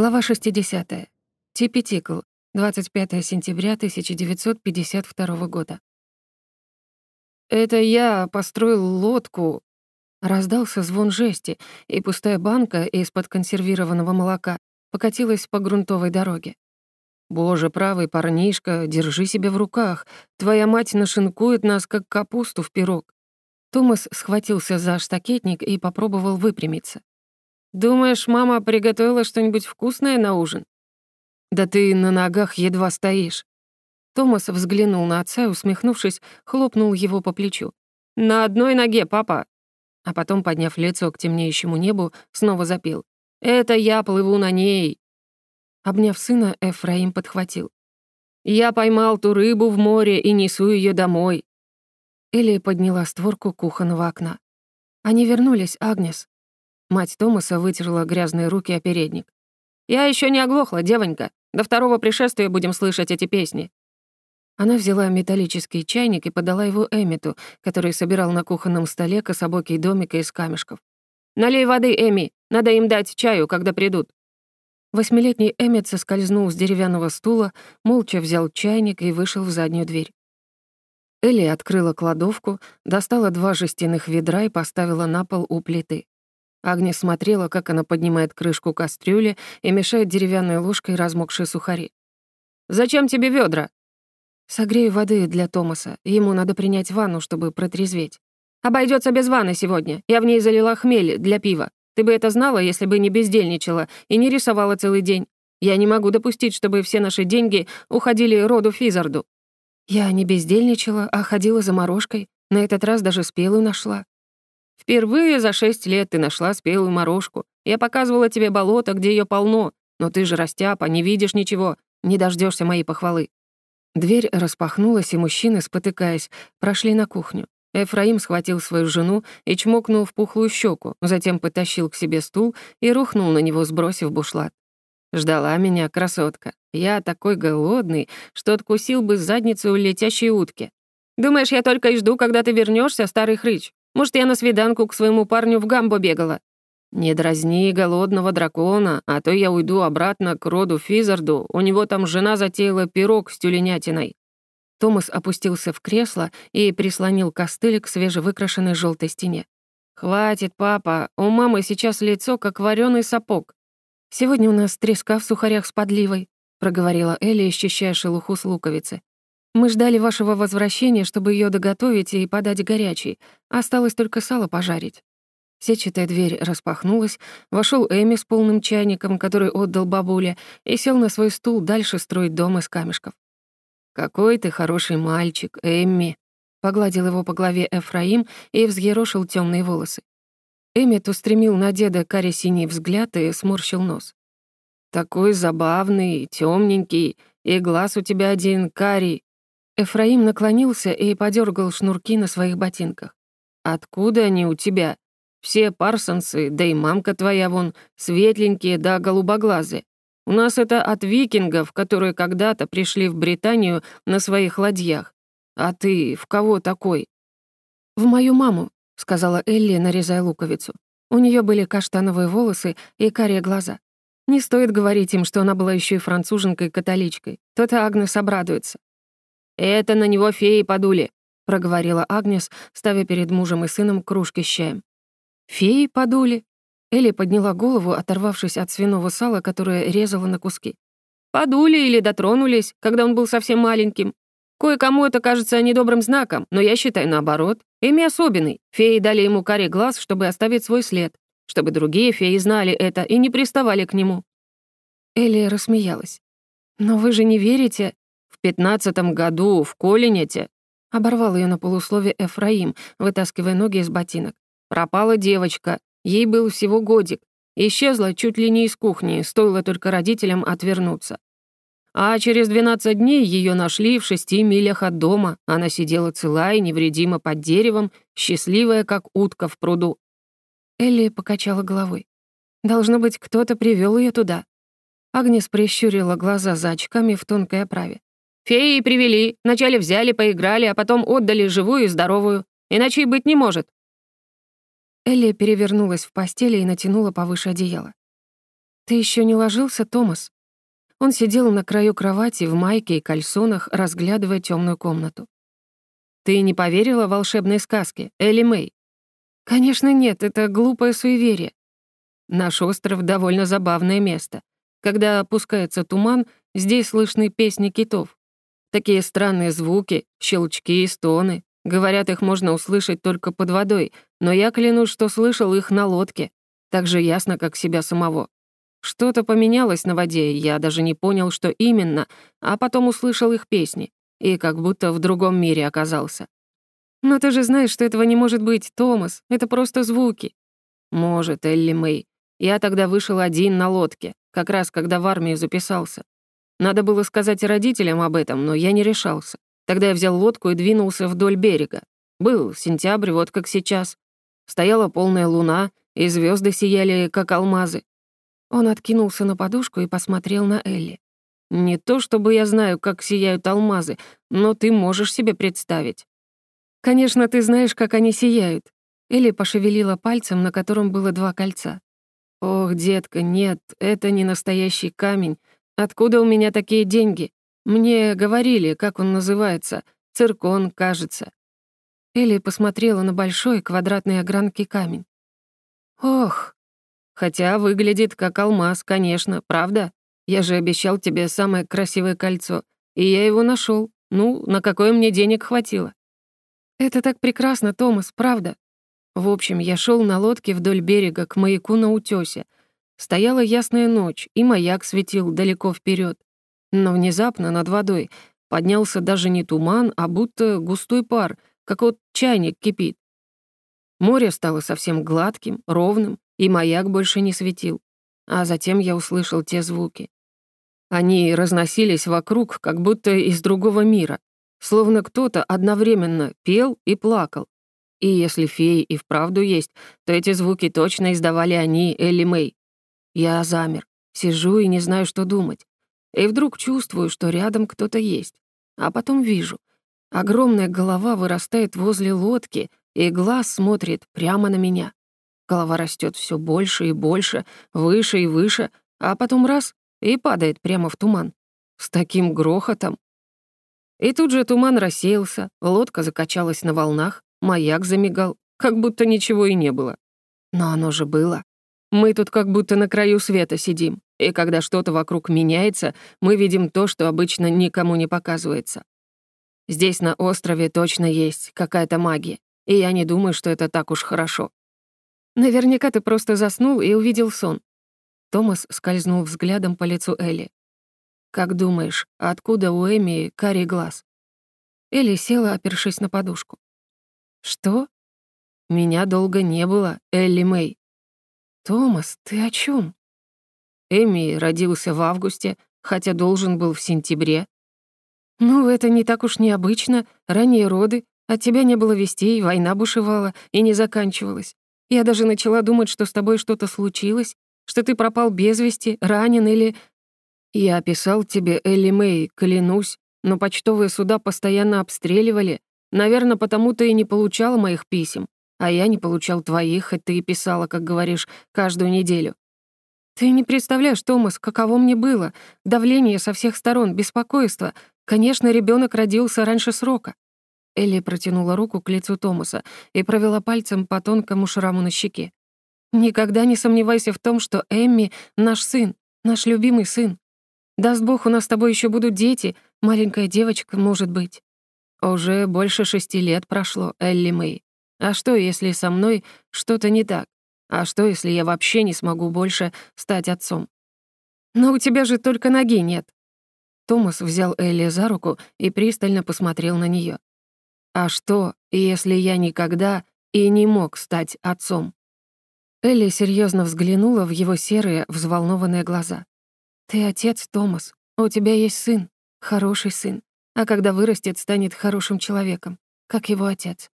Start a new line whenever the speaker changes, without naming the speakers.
Глава 60. Типи Тикл. 25 сентября 1952 года. «Это я построил лодку», — раздался звон жести, и пустая банка из-под консервированного молока покатилась по грунтовой дороге. «Боже, правый парнишка, держи себя в руках. Твоя мать нашинкует нас, как капусту в пирог». Томас схватился за штакетник и попробовал выпрямиться. «Думаешь, мама приготовила что-нибудь вкусное на ужин?» «Да ты на ногах едва стоишь». Томас взглянул на отца и, усмехнувшись, хлопнул его по плечу. «На одной ноге, папа!» А потом, подняв лицо к темнеющему небу, снова запел. «Это я плыву на ней!» Обняв сына, Эфраим подхватил. «Я поймал ту рыбу в море и несу ее домой». Элли подняла створку кухонного окна. «Они вернулись, Агнес», Мать Томаса вытерла грязные руки о передник. «Я еще не оглохла, девонька. До второго пришествия будем слышать эти песни». Она взяла металлический чайник и подала его Эмиту, который собирал на кухонном столе кособокий домик из камешков. «Налей воды, Эми. Надо им дать чаю, когда придут». Восьмилетний Эммет соскользнул с деревянного стула, молча взял чайник и вышел в заднюю дверь. Элли открыла кладовку, достала два жестяных ведра и поставила на пол у плиты. Агния смотрела, как она поднимает крышку кастрюли и мешает деревянной ложкой размокшие сухари. «Зачем тебе ведра? «Согрею воды для Томаса. Ему надо принять ванну, чтобы протрезветь». Обойдется без ванны сегодня. Я в ней залила хмель для пива. Ты бы это знала, если бы не бездельничала и не рисовала целый день. Я не могу допустить, чтобы все наши деньги уходили роду Физарду». Я не бездельничала, а ходила за морожкой. На этот раз даже спелую нашла. Впервые за шесть лет ты нашла спелую морожку. Я показывала тебе болото, где ее полно, но ты же растяпа, не видишь ничего, не дождешься моей похвалы». Дверь распахнулась, и мужчины, спотыкаясь, прошли на кухню. Эфраим схватил свою жену и чмокнул в пухлую щеку, затем потащил к себе стул и рухнул на него, сбросив бушлат. Ждала меня красотка. Я такой голодный, что откусил бы задницу летящей утки. Думаешь, я только и жду, когда ты вернешься, старый хрыч? Может, я на свиданку к своему парню в гамбо бегала? Не дразни голодного дракона, а то я уйду обратно к роду Физарду, у него там жена затеяла пирог с тюленятиной». Томас опустился в кресло и прислонил костыль к свежевыкрашенной желтой стене. «Хватит, папа, у мамы сейчас лицо, как вареный сапог. Сегодня у нас треска в сухарях с подливой», проговорила Элли, ощущая шелуху с луковицы. Мы ждали вашего возвращения, чтобы ее доготовить и подать горячей. Осталось только сало пожарить». Сетчатая дверь распахнулась, вошел Эми с полным чайником, который отдал бабуле, и сел на свой стул дальше строить дом из камешков. «Какой ты хороший мальчик, Эмми!» Погладил его по голове Эфраим и взъерошил темные волосы. Эммит устремил на деда каре-синий взгляд и сморщил нос. «Такой забавный, темненький, и глаз у тебя один карий, Эфраим наклонился и подергал шнурки на своих ботинках. «Откуда они у тебя? Все парсонсы, да и мамка твоя вон, светленькие да голубоглазые. У нас это от викингов, которые когда-то пришли в Британию на своих ладьях. А ты в кого такой?» «В мою маму», — сказала Элли, нарезая луковицу. У нее были каштановые волосы и карие глаза. Не стоит говорить им, что она была еще и француженкой-католичкой. То-то Агнес обрадуется. «Это на него феи подули», — проговорила Агнес, ставя перед мужем и сыном кружки с чаем. «Феи подули?» Элли подняла голову, оторвавшись от свиного сала, которое резала на куски. «Подули или дотронулись, когда он был совсем маленьким. Кое-кому это кажется недобрым знаком, но я считаю наоборот. Эми особенный. Феи дали ему карий глаз, чтобы оставить свой след, чтобы другие феи знали это и не приставали к нему». Элли рассмеялась. «Но вы же не верите?» Пятнадцатом году в Колинете...» Оборвал ее на полуслове Эфраим, вытаскивая ноги из ботинок. «Пропала девочка. Ей был всего годик. Исчезла чуть ли не из кухни, стоило только родителям отвернуться. А через 12 дней ее нашли в шести милях от дома. Она сидела целая и невредима под деревом, счастливая, как утка в пруду. Элли покачала головой. Должно быть, кто-то привел ее туда. Агнес прищурила глаза за очками в тонкой оправе. Феи привели, вначале взяли, поиграли, а потом отдали живую и здоровую. Иначе и быть не может». Элли перевернулась в постели и натянула повыше одеяло. «Ты еще не ложился, Томас?» Он сидел на краю кровати в майке и кальсонах, разглядывая темную комнату. «Ты не поверила в волшебные сказки, Элли Мэй?» «Конечно нет, это глупое суеверие. Наш остров — довольно забавное место. Когда опускается туман, здесь слышны песни китов. Такие странные звуки, щелчки и стоны. Говорят, их можно услышать только под водой, но я клянусь, что слышал их на лодке. Так же ясно, как себя самого. Что-то поменялось на воде, я даже не понял, что именно, а потом услышал их песни и как будто в другом мире оказался. «Но ты же знаешь, что этого не может быть, Томас, это просто звуки». «Может, Элли Мэй. Я тогда вышел один на лодке, как раз когда в армию записался. Надо было сказать родителям об этом, но я не решался. Тогда я взял лодку и двинулся вдоль берега. Был сентябрь, вот как сейчас. Стояла полная луна, и звезды сияли, как алмазы. Он откинулся на подушку и посмотрел на Элли. «Не то чтобы я знаю, как сияют алмазы, но ты можешь себе представить». «Конечно, ты знаешь, как они сияют». Элли пошевелила пальцем, на котором было два кольца. «Ох, детка, нет, это не настоящий камень. Откуда у меня такие деньги? Мне говорили, как он называется. Циркон, кажется». Элли посмотрела на большой квадратный огранкий камень. «Ох, Хотя выглядит как алмаз, конечно, правда? Я же обещал тебе самое красивое кольцо, и я его нашел. Ну, на какое мне денег хватило? Это так прекрасно, Томас, правда? В общем, я шел на лодке вдоль берега к маяку на утёсе. Стояла ясная ночь, и маяк светил далеко вперед. Но внезапно над водой поднялся даже не туман, а будто густой пар, как вот чайник кипит. Море стало совсем гладким, ровным, и маяк больше не светил. А затем я услышал те звуки. Они разносились вокруг, как будто из другого мира, словно кто-то одновременно пел и плакал. И если феи и вправду есть, то эти звуки точно издавали они, Элли Мэй. Я замер, сижу и не знаю, что думать. И вдруг чувствую, что рядом кто-то есть. А потом вижу. Огромная голова вырастает возле лодки, и глаз смотрит прямо на меня. Голова растет все больше и больше, выше и выше, а потом раз — и падает прямо в туман. С таким грохотом. И тут же туман рассеялся, лодка закачалась на волнах, маяк замигал, как будто ничего и не было. Но оно же было. Мы тут как будто на краю света сидим, и когда что-то вокруг меняется, мы видим то, что обычно никому не показывается. Здесь на острове точно есть какая-то магия, и я не думаю, что это так уж хорошо. Наверняка ты просто заснул и увидел сон». Томас скользнул взглядом по лицу Элли. «Как думаешь, откуда у Эми карий глаз?» Элли села, опершись на подушку. «Что?» «Меня долго не было, Элли Мэй». «Томас, ты о чем? Эми родился в августе, хотя должен был в сентябре. «Ну, это не так уж необычно. Ранние роды, от тебя не было вестей, война бушевала и не заканчивалась. Я даже начала думать, что с тобой что-то случилось, что ты пропал без вести, ранен или... Я описал тебе Элли Мэй, клянусь, но почтовые суда постоянно обстреливали. Наверное, потому ты и не получала моих писем. А я не получал твоих, хоть ты и писала, как говоришь, каждую неделю. Ты не представляешь, Томас, каково мне было. Давление со всех сторон, беспокойство. Конечно, ребенок родился раньше срока. Элли протянула руку к лицу Томаса и провела пальцем по тонкому шраму на щеке. «Никогда не сомневайся в том, что Эмми — наш сын, наш любимый сын. Даст Бог, у нас с тобой еще будут дети, маленькая девочка, может быть». Уже больше шести лет прошло, Элли Мэй. А что, если со мной что-то не так? А что, если я вообще не смогу больше стать отцом? Но у тебя же только ноги нет. Томас взял Элли за руку и пристально посмотрел на нее. А что, если я никогда и не мог стать отцом? Элли серьезно взглянула в его серые, взволнованные глаза. «Ты отец, Томас. У тебя есть сын. Хороший сын. А когда вырастет, станет хорошим человеком, как его отец.